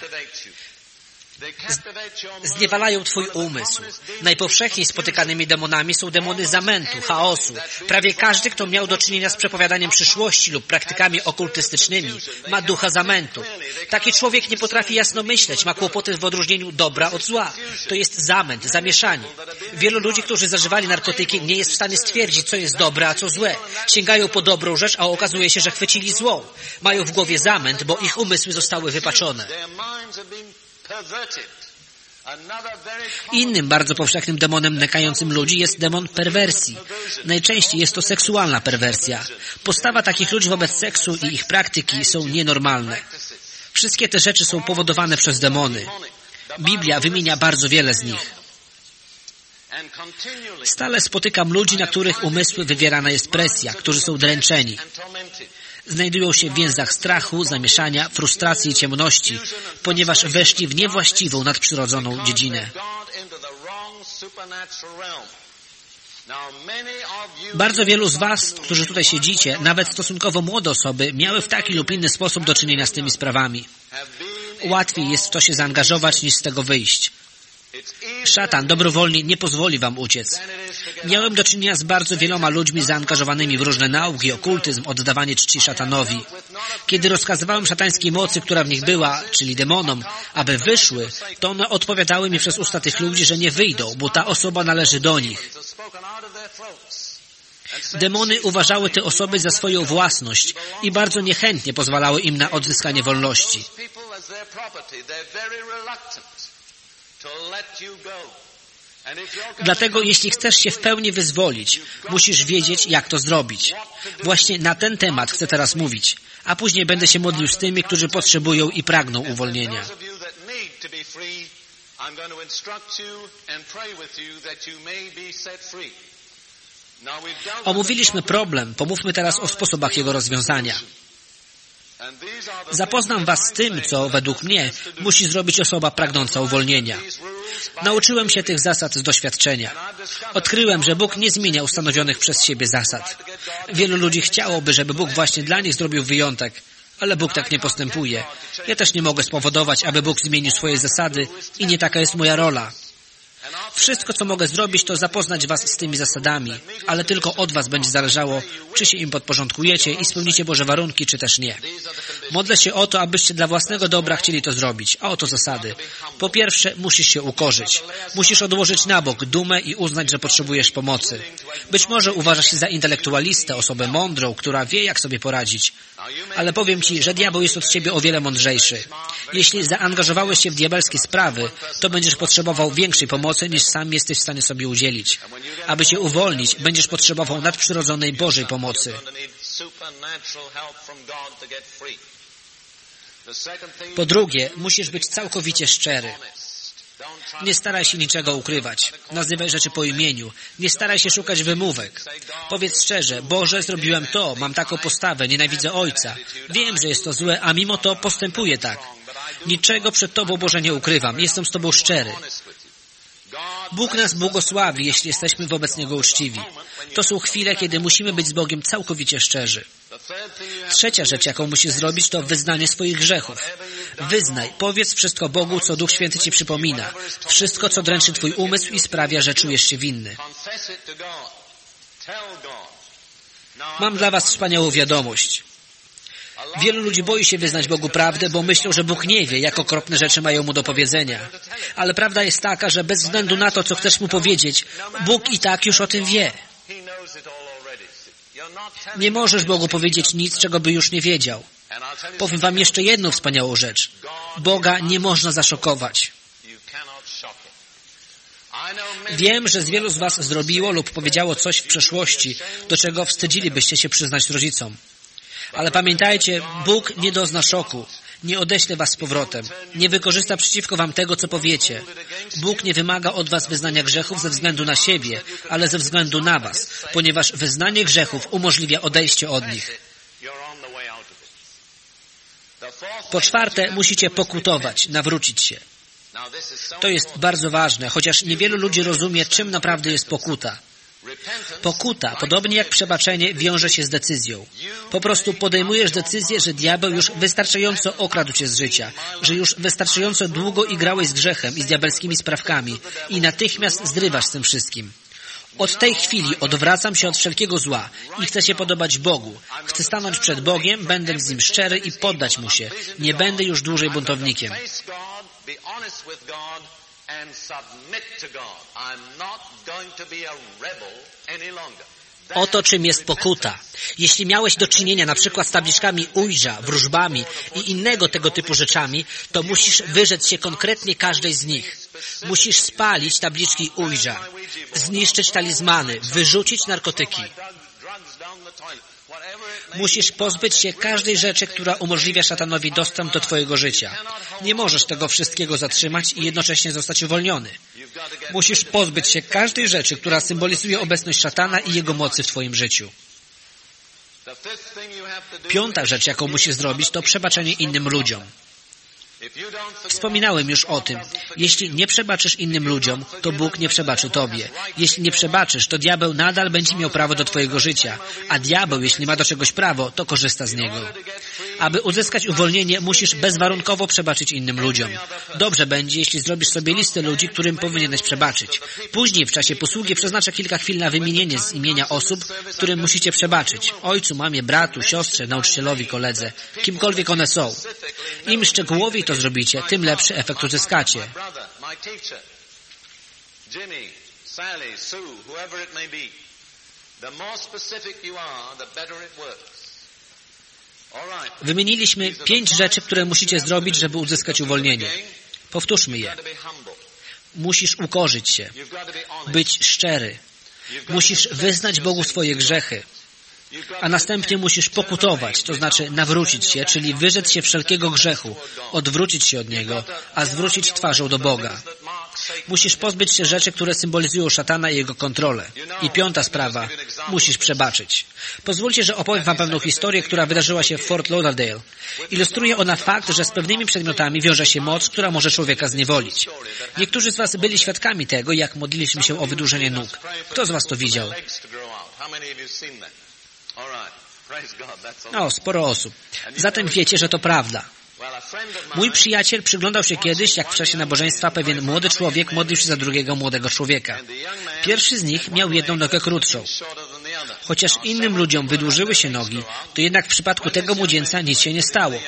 zniewalają Twój umysł. Najpowszechniej spotykanymi demonami są demony zamętu, chaosu. Prawie każdy, kto miał do czynienia z przepowiadaniem przyszłości lub praktykami okultystycznymi, ma ducha zamętu. Taki człowiek nie potrafi jasno myśleć, ma kłopoty w odróżnieniu dobra od zła. To jest zamęt, zamieszanie. Wielu ludzi, którzy zażywali narkotyki, nie jest w stanie stwierdzić, co jest dobre, a co złe. Sięgają po dobrą rzecz, a okazuje się, że chwycili złą. Mają w głowie zamęt, bo ich umysły zostały wypaczone. Innym bardzo powszechnym demonem nękającym ludzi jest demon perwersji. Najczęściej jest to seksualna perwersja. Postawa takich ludzi wobec seksu i ich praktyki są nienormalne. Wszystkie te rzeczy są powodowane przez demony. Biblia wymienia bardzo wiele z nich. Stale spotykam ludzi, na których umysły wywierana jest presja, którzy są dręczeni znajdują się w więzach strachu, zamieszania, frustracji i ciemności, ponieważ weszli w niewłaściwą, nadprzyrodzoną dziedzinę. Bardzo wielu z Was, którzy tutaj siedzicie, nawet stosunkowo młode osoby, miały w taki lub inny sposób do czynienia z tymi sprawami. Łatwiej jest w to się zaangażować, niż z tego wyjść. Szatan dobrowolnie nie pozwoli wam uciec. Miałem do czynienia z bardzo wieloma ludźmi zaangażowanymi w różne nauki, okultyzm, oddawanie czci szatanowi. Kiedy rozkazywałem szatańskiej mocy, która w nich była, czyli demonom, aby wyszły, to one odpowiadały mi przez usta tych ludzi, że nie wyjdą, bo ta osoba należy do nich. Demony uważały te osoby za swoją własność i bardzo niechętnie pozwalały im na odzyskanie wolności. Dlatego jeśli chcesz się w pełni wyzwolić, musisz wiedzieć, jak to zrobić. Właśnie na ten temat chcę teraz mówić, a później będę się modlił z tymi, którzy potrzebują i pragną uwolnienia. Omówiliśmy problem, pomówmy teraz o sposobach jego rozwiązania. Zapoznam Was z tym, co według mnie musi zrobić osoba pragnąca uwolnienia. Nauczyłem się tych zasad z doświadczenia. Odkryłem, że Bóg nie zmienia ustanowionych przez siebie zasad. Wielu ludzi chciałoby, żeby Bóg właśnie dla nich zrobił wyjątek, ale Bóg tak nie postępuje. Ja też nie mogę spowodować, aby Bóg zmienił swoje zasady i nie taka jest moja rola. Wszystko, co mogę zrobić, to zapoznać Was z tymi zasadami, ale tylko od Was będzie zależało, czy się im podporządkujecie i spełnicie Boże warunki, czy też nie. Modlę się o to, abyście dla własnego dobra chcieli to zrobić, a oto zasady. Po pierwsze, musisz się ukorzyć. Musisz odłożyć na bok dumę i uznać, że potrzebujesz pomocy. Być może uważasz się za intelektualistę, osobę mądrą, która wie, jak sobie poradzić. Ale powiem Ci, że diabeł jest od Ciebie o wiele mądrzejszy. Jeśli zaangażowałeś się w diabelskie sprawy, to będziesz potrzebował większej pomocy niż sam jesteś w stanie sobie udzielić. Aby Cię uwolnić, będziesz potrzebował nadprzyrodzonej Bożej pomocy. Po drugie, musisz być całkowicie szczery. Nie staraj się niczego ukrywać. Nazywaj rzeczy po imieniu. Nie staraj się szukać wymówek. Powiedz szczerze, Boże, zrobiłem to, mam taką postawę, nienawidzę Ojca. Wiem, że jest to złe, a mimo to postępuję tak. Niczego przed Tobą, Boże, nie ukrywam. Jestem z Tobą szczery. Bóg nas błogosławi, jeśli jesteśmy wobec Niego uczciwi. To są chwile, kiedy musimy być z Bogiem całkowicie szczerzy. Trzecia rzecz, jaką musisz zrobić, to wyznanie swoich grzechów. Wyznaj, powiedz wszystko Bogu, co Duch Święty Ci przypomina. Wszystko, co dręczy Twój umysł i sprawia, że czujesz się winny. Mam dla Was wspaniałą wiadomość. Wielu ludzi boi się wyznać Bogu prawdę, bo myślą, że Bóg nie wie, jak okropne rzeczy mają Mu do powiedzenia. Ale prawda jest taka, że bez względu na to, co chcesz Mu powiedzieć, Bóg i tak już o tym wie. Nie możesz Bogu powiedzieć nic, czego by już nie wiedział. Powiem Wam jeszcze jedną wspaniałą rzecz. Boga nie można zaszokować. Wiem, że z wielu z Was zrobiło lub powiedziało coś w przeszłości, do czego wstydzilibyście się przyznać rodzicom. Ale pamiętajcie, Bóg nie dozna szoku. Nie odeśle was z powrotem. Nie wykorzysta przeciwko wam tego, co powiecie. Bóg nie wymaga od was wyznania grzechów ze względu na siebie, ale ze względu na was, ponieważ wyznanie grzechów umożliwia odejście od nich. Po czwarte, musicie pokutować, nawrócić się. To jest bardzo ważne, chociaż niewielu ludzi rozumie, czym naprawdę jest pokuta. Pokuta, podobnie jak przebaczenie, wiąże się z decyzją. Po prostu podejmujesz decyzję, że diabeł już wystarczająco okradł cię z życia, że już wystarczająco długo igrałeś z grzechem i z diabelskimi sprawkami i natychmiast zrywasz z tym wszystkim. Od tej chwili odwracam się od wszelkiego zła i chcę się podobać Bogu. Chcę stanąć przed Bogiem, będę z Nim szczery i poddać Mu się. Nie będę już dłużej buntownikiem and submit to God. I'm not going to be a rebel any longer. Oto czym jest pokuta. Jeśli miałeś do czynienia na przykład z tabliczkami ujrza, wróżbami i innego tego typu rzeczami, to musisz wyrzec się konkretnie każdej z nich. Musisz spalić tabliczki ujrza, zniszczyć talizmany, wyrzucić narkotyki. Musisz pozbyć się każdej rzeczy, która umożliwia szatanowi dostęp do Twojego życia. Nie możesz tego wszystkiego zatrzymać i jednocześnie zostać uwolniony. Musisz pozbyć się każdej rzeczy, która symbolizuje obecność szatana i jego mocy w Twoim życiu. Piąta rzecz, jaką musisz zrobić, to przebaczenie innym ludziom. Wspominałem już o tym. Jeśli nie przebaczysz innym ludziom, to Bóg nie przebaczy Tobie. Jeśli nie przebaczysz, to diabeł nadal będzie miał prawo do Twojego życia. A diabeł, jeśli ma do czegoś prawo, to korzysta z niego. Aby uzyskać uwolnienie, musisz bezwarunkowo przebaczyć innym ludziom. Dobrze będzie, jeśli zrobisz sobie listę ludzi, którym powinieneś przebaczyć. Później, w czasie posługi, przeznaczę kilka chwil na wymienienie z imienia osób, którym musicie przebaczyć. Ojcu, mamie, bratu, siostrze, nauczycielowi, koledze. Kimkolwiek one są. Im szczegółowiej to zrobicie, tym lepszy efekt uzyskacie. Wymieniliśmy pięć rzeczy, które musicie zrobić, żeby uzyskać uwolnienie. Powtórzmy je. Musisz ukorzyć się, być szczery. Musisz wyznać Bogu swoje grzechy a następnie musisz pokutować, to znaczy nawrócić się, czyli wyrzec się wszelkiego grzechu, odwrócić się od niego, a zwrócić twarzą do Boga. Musisz pozbyć się rzeczy, które symbolizują szatana i jego kontrolę. I piąta sprawa. Musisz przebaczyć. Pozwólcie, że opowiem Wam pewną historię, która wydarzyła się w Fort Lauderdale. Ilustruje ona fakt, że z pewnymi przedmiotami wiąże się moc, która może człowieka zniewolić. Niektórzy z Was byli świadkami tego, jak modliliśmy się o wydłużenie nóg. Kto z Was to widział? No, sporo osób. Zatem wiecie, że to prawda. Mój przyjaciel przyglądał się kiedyś, jak w czasie nabożeństwa pewien młody człowiek modlił się za drugiego młodego człowieka. Pierwszy z nich miał jedną nogę krótszą. Chociaż innym ludziom wydłużyły się nogi, to jednak w przypadku tego młodzieńca nic się nie stało.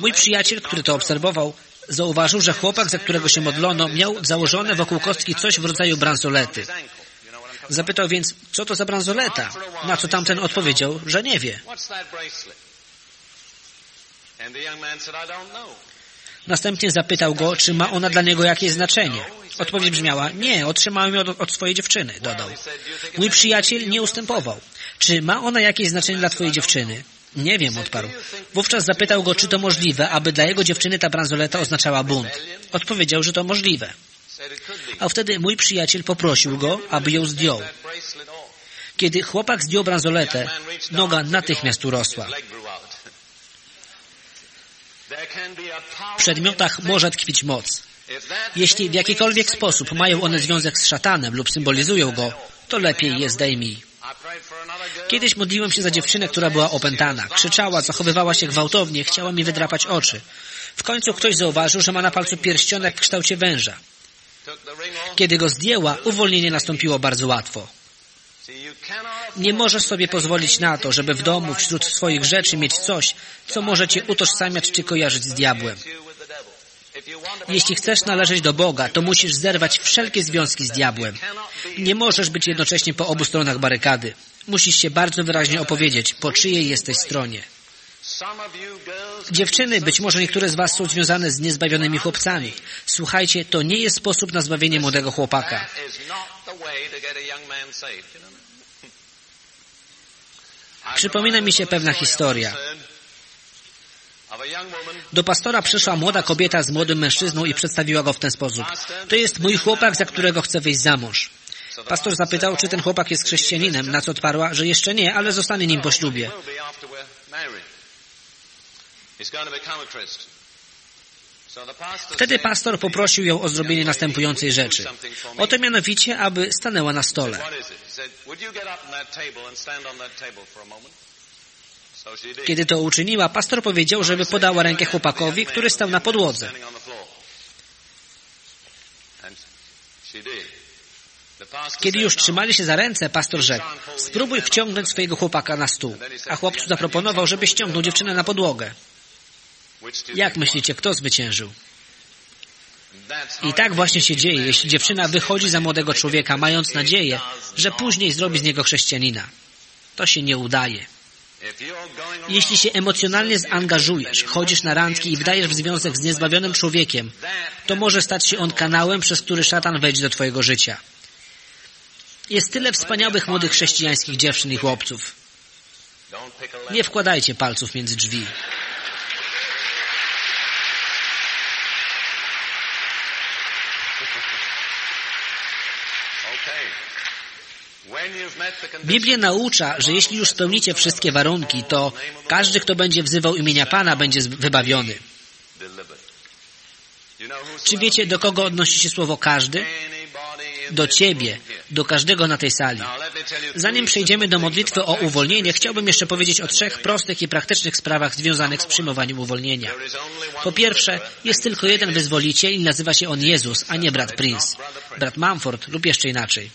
Mój przyjaciel, który to obserwował, zauważył, że chłopak, za którego się modlono, miał założone wokół kostki coś w rodzaju bransolety. Zapytał więc, co to za bransoleta? Na co tamten odpowiedział, że nie wie. Następnie zapytał go, czy ma ona dla niego jakieś znaczenie. Odpowiedź brzmiała, nie, otrzymałem ją od, od swojej dziewczyny, dodał. Mój przyjaciel nie ustępował. Czy ma ona jakieś znaczenie dla twojej dziewczyny? Nie wiem, odparł. Wówczas zapytał go, czy to możliwe, aby dla jego dziewczyny ta bransoleta oznaczała bunt. Odpowiedział, że to możliwe. A wtedy mój przyjaciel poprosił go, aby ją zdjął. Kiedy chłopak zdjął bransoletę, noga natychmiast urosła. W przedmiotach może tkwić moc. Jeśli w jakikolwiek sposób mają one związek z szatanem lub symbolizują go, to lepiej je zdejmij. Kiedyś modliłem się za dziewczynę, która była opętana. Krzyczała, zachowywała się gwałtownie, chciała mi wydrapać oczy. W końcu ktoś zauważył, że ma na palcu pierścionek w kształcie węża. Kiedy go zdjęła, uwolnienie nastąpiło bardzo łatwo. Nie możesz sobie pozwolić na to, żeby w domu wśród swoich rzeczy mieć coś, co może cię utożsamiać czy kojarzyć z diabłem. Jeśli chcesz należeć do Boga, to musisz zerwać wszelkie związki z diabłem. Nie możesz być jednocześnie po obu stronach barykady. Musisz się bardzo wyraźnie opowiedzieć, po czyjej jesteś stronie. Dziewczyny, być może niektóre z Was są związane z niezbawionymi chłopcami. Słuchajcie, to nie jest sposób na zbawienie młodego chłopaka. Przypomina mi się pewna historia. Do pastora przyszła młoda kobieta z młodym mężczyzną i przedstawiła go w ten sposób. To jest mój chłopak, za którego chcę wyjść za mąż. Pastor zapytał, czy ten chłopak jest chrześcijaninem, na co odparła, że jeszcze nie, ale zostanie nim po ślubie. Wtedy pastor poprosił ją o zrobienie następującej rzeczy. Oto mianowicie, aby stanęła na stole. Kiedy to uczyniła, pastor powiedział, żeby podała rękę chłopakowi, który stał na podłodze. Kiedy już trzymali się za ręce, pastor rzekł, spróbuj wciągnąć swojego chłopaka na stół. A chłopcu zaproponował, żeby ściągnął dziewczynę na podłogę. Jak myślicie, kto zwyciężył? I tak właśnie się dzieje, jeśli dziewczyna wychodzi za młodego człowieka, mając nadzieję, że później zrobi z niego chrześcijanina. To się nie udaje. Jeśli się emocjonalnie zaangażujesz, chodzisz na randki i wdajesz w związek z niezbawionym człowiekiem, to może stać się on kanałem, przez który szatan wejdzie do twojego życia. Jest tyle wspaniałych młodych chrześcijańskich dziewczyn i chłopców. Nie wkładajcie palców między drzwi. Biblia naucza, że jeśli już spełnicie wszystkie warunki, to każdy, kto będzie wzywał imienia Pana, będzie wybawiony. Czy wiecie, do kogo odnosi się słowo każdy? Do Ciebie, do każdego na tej sali. Zanim przejdziemy do modlitwy o uwolnienie, chciałbym jeszcze powiedzieć o trzech prostych i praktycznych sprawach związanych z przyjmowaniem uwolnienia. Po pierwsze, jest tylko jeden wyzwoliciel i nazywa się on Jezus, a nie brat Prince, brat Mumford lub jeszcze inaczej.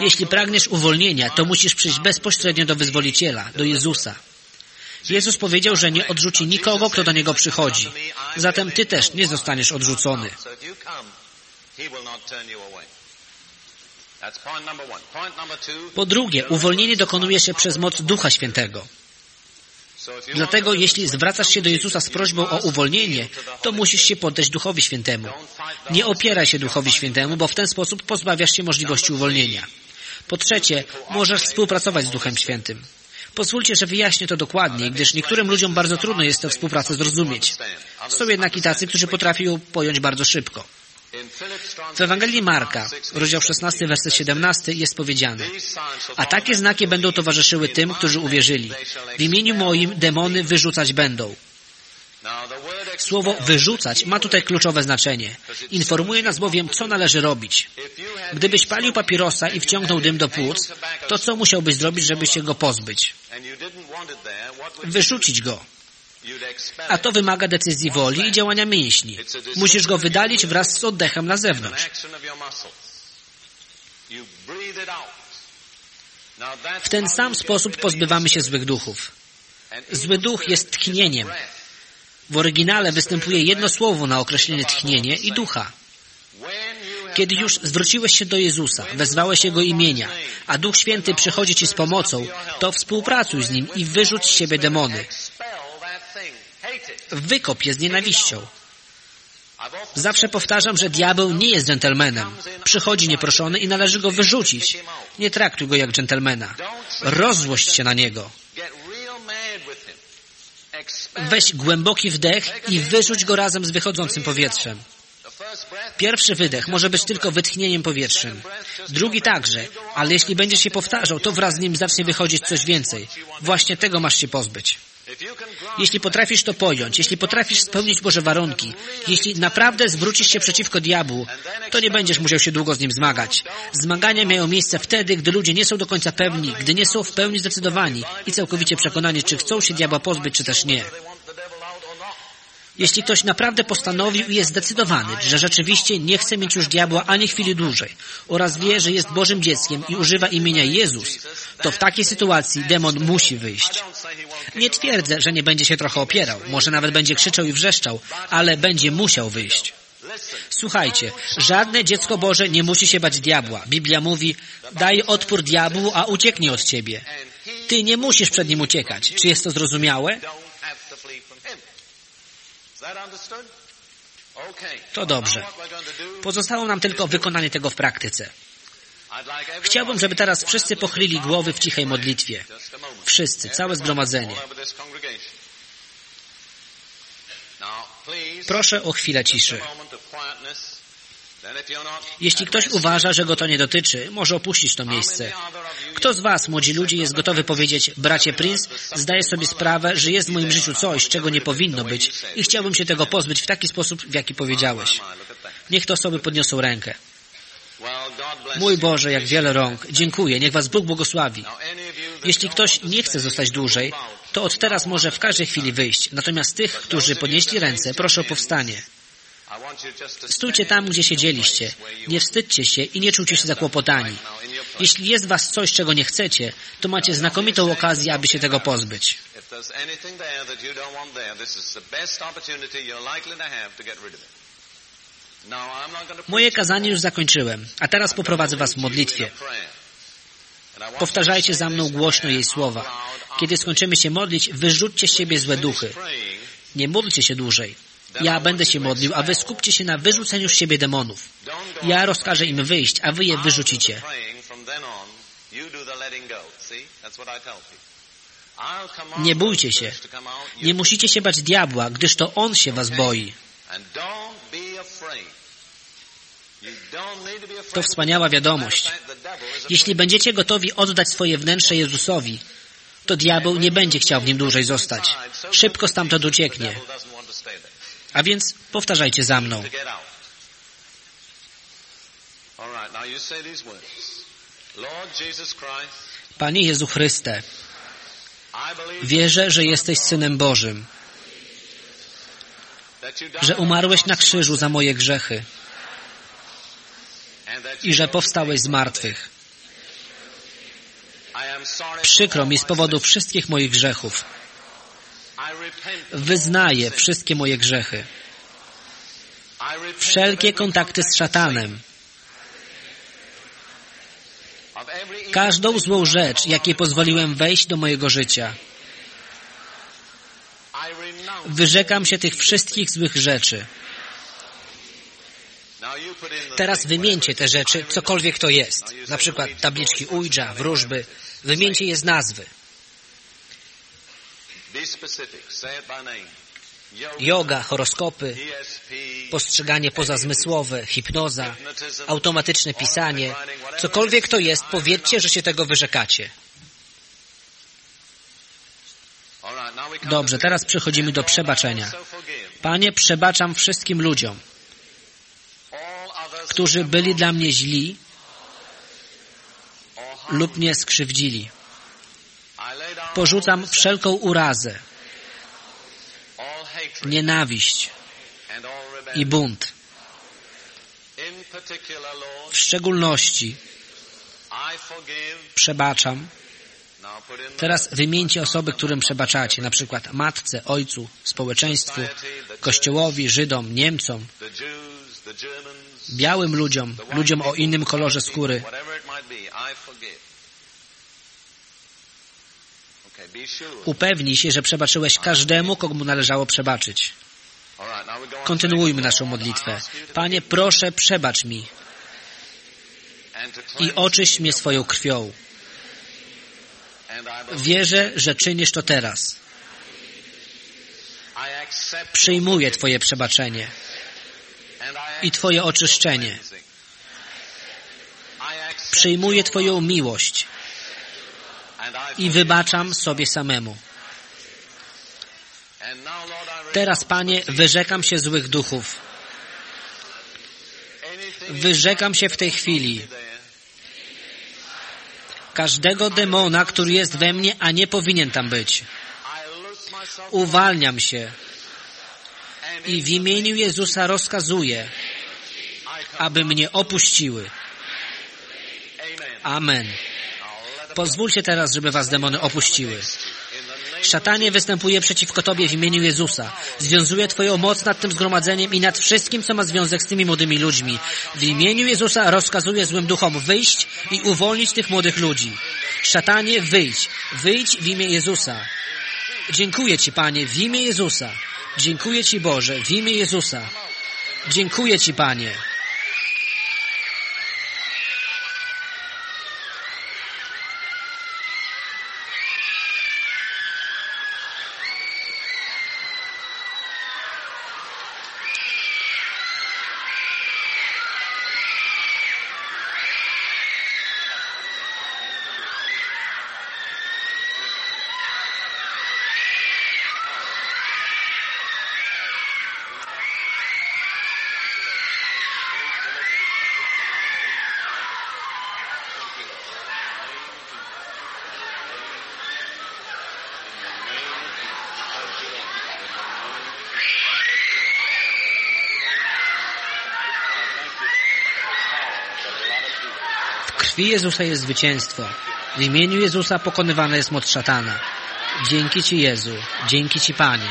Jeśli pragniesz uwolnienia, to musisz przyjść bezpośrednio do wyzwoliciela, do Jezusa. Jezus powiedział, że nie odrzuci nikogo, kto do Niego przychodzi. Zatem Ty też nie zostaniesz odrzucony. Po drugie, uwolnienie dokonuje się przez moc Ducha Świętego. Dlatego jeśli zwracasz się do Jezusa z prośbą o uwolnienie, to musisz się poddać Duchowi Świętemu. Nie opieraj się Duchowi Świętemu, bo w ten sposób pozbawiasz się możliwości uwolnienia. Po trzecie, możesz współpracować z Duchem Świętym. Pozwólcie, że wyjaśnię to dokładniej, gdyż niektórym ludziom bardzo trudno jest tę współpracę zrozumieć. Są jednak i tacy, którzy potrafią ją pojąć bardzo szybko. W Ewangelii Marka, rozdział 16, werset 17 jest powiedziane A takie znaki będą towarzyszyły tym, którzy uwierzyli. W imieniu moim demony wyrzucać będą. Słowo wyrzucać ma tutaj kluczowe znaczenie. Informuje nas bowiem, co należy robić. Gdybyś palił papierosa i wciągnął dym do płuc, to co musiałbyś zrobić, żeby się go pozbyć? Wyrzucić go. A to wymaga decyzji woli i działania mięśni. Musisz go wydalić wraz z oddechem na zewnątrz. W ten sam sposób pozbywamy się złych duchów. Zły duch jest tchnieniem. W oryginale występuje jedno słowo na określenie tchnienie i ducha. Kiedy już zwróciłeś się do Jezusa, wezwałeś Jego imienia, a Duch Święty przychodzi Ci z pomocą, to współpracuj z Nim i wyrzuć z siebie demony. Wykop je z nienawiścią. Zawsze powtarzam, że diabeł nie jest dżentelmenem. Przychodzi nieproszony i należy go wyrzucić. Nie traktuj go jak dżentelmena. Rozzłość się na niego. Weź głęboki wdech i wyrzuć go razem z wychodzącym powietrzem. Pierwszy wydech może być tylko wytchnieniem powietrzem. Drugi także, ale jeśli będziesz się powtarzał, to wraz z nim zacznie wychodzić coś więcej. Właśnie tego masz się pozbyć. Jeśli potrafisz to pojąć, jeśli potrafisz spełnić Boże warunki, jeśli naprawdę zwrócisz się przeciwko diabłu, to nie będziesz musiał się długo z nim zmagać. Zmagania mają miejsce wtedy, gdy ludzie nie są do końca pewni, gdy nie są w pełni zdecydowani i całkowicie przekonani, czy chcą się diabła pozbyć, czy też nie. Jeśli ktoś naprawdę postanowił i jest zdecydowany, że rzeczywiście nie chce mieć już diabła ani chwili dłużej oraz wie, że jest Bożym dzieckiem i używa imienia Jezus, to w takiej sytuacji demon musi wyjść. Nie twierdzę, że nie będzie się trochę opierał, może nawet będzie krzyczał i wrzeszczał, ale będzie musiał wyjść. Słuchajcie, żadne dziecko Boże nie musi się bać diabła. Biblia mówi, daj odpór diabłu, a ucieknie od ciebie. Ty nie musisz przed nim uciekać. Czy jest to zrozumiałe? To dobrze. Pozostało nam tylko wykonanie tego w praktyce. Chciałbym, żeby teraz wszyscy pochylili głowy w cichej modlitwie. Wszyscy, całe zgromadzenie. Proszę o chwilę ciszy. Jeśli ktoś uważa, że go to nie dotyczy, może opuścić to miejsce. Kto z Was, młodzi ludzie, jest gotowy powiedzieć, bracie Prince, zdaję sobie sprawę, że jest w moim życiu coś, czego nie powinno być i chciałbym się tego pozbyć w taki sposób, w jaki powiedziałeś. Niech te osoby podniosą rękę. Mój Boże, jak wiele rąk. Dziękuję. Niech Was Bóg błogosławi. Jeśli ktoś nie chce zostać dłużej, to od teraz może w każdej chwili wyjść. Natomiast tych, którzy podnieśli ręce, proszę o powstanie. Stójcie tam, gdzie siedzieliście. Nie wstydźcie się i nie czujcie się zakłopotani. Jeśli jest was coś, czego nie chcecie, to macie znakomitą okazję, aby się tego pozbyć. Moje kazanie już zakończyłem, a teraz poprowadzę was w modlitwie. Powtarzajcie za mną głośno jej słowa. Kiedy skończymy się modlić, wyrzućcie z siebie złe duchy. Nie módlcie się dłużej. Ja będę się modlił, a wy skupcie się na wyrzuceniu z siebie demonów. Ja rozkażę im wyjść, a wy je wyrzucicie. Nie bójcie się. Nie musicie się bać diabła, gdyż to on się was boi. To wspaniała wiadomość. Jeśli będziecie gotowi oddać swoje wnętrze Jezusowi, to diabeł nie będzie chciał w nim dłużej zostać. Szybko stamtąd ucieknie. A więc powtarzajcie za mną. Panie Jezu Chryste, wierzę, że jesteś Synem Bożym, że umarłeś na krzyżu za moje grzechy i że powstałeś z martwych. Przykro mi z powodu wszystkich moich grzechów. Wyznaję wszystkie moje grzechy. Wszelkie kontakty z szatanem. Każdą złą rzecz, jakiej pozwoliłem wejść do mojego życia. Wyrzekam się tych wszystkich złych rzeczy. Teraz wymieńcie te rzeczy, cokolwiek to jest. Na przykład tabliczki Ouija, wróżby. Wymieńcie je z nazwy. Yoga, horoskopy, postrzeganie pozazmysłowe, hipnoza, automatyczne pisanie, cokolwiek to jest, powiedzcie, że się tego wyrzekacie. Dobrze, teraz przechodzimy do przebaczenia. Panie, przebaczam wszystkim ludziom, którzy byli dla mnie źli lub mnie skrzywdzili. Porzucam wszelką urazę, nienawiść i bunt. W szczególności przebaczam. Teraz wymieńcie osoby, którym przebaczacie, na przykład matce, ojcu, społeczeństwu, kościołowi, Żydom, Niemcom, białym ludziom, ludziom o innym kolorze skóry. Upewnij się, że przebaczyłeś każdemu, komu należało przebaczyć. Kontynuujmy naszą modlitwę. Panie, proszę, przebacz mi i oczyść mnie swoją krwią. Wierzę, że czynisz to teraz. Przyjmuję Twoje przebaczenie i Twoje oczyszczenie. Przyjmuję Twoją miłość i wybaczam sobie samemu. Teraz, Panie, wyrzekam się złych duchów. Wyrzekam się w tej chwili każdego demona, który jest we mnie, a nie powinien tam być. Uwalniam się i w imieniu Jezusa rozkazuję, aby mnie opuściły. Amen. Pozwólcie teraz, żeby was demony opuściły. Szatanie występuje przeciwko Tobie w imieniu Jezusa. Związuje Twoją moc nad tym zgromadzeniem i nad wszystkim, co ma związek z tymi młodymi ludźmi. W imieniu Jezusa rozkazuję złym duchom wyjść i uwolnić tych młodych ludzi. Szatanie, wyjdź. Wyjdź w imię Jezusa. Dziękuję Ci, Panie, w imię Jezusa. Dziękuję Ci, Boże, w imię Jezusa. Dziękuję Ci, Panie. W krwi Jezusa jest zwycięstwo. W imieniu Jezusa pokonywana jest moc szatana. Dzięki Ci, Jezu. Dzięki Ci, Panie.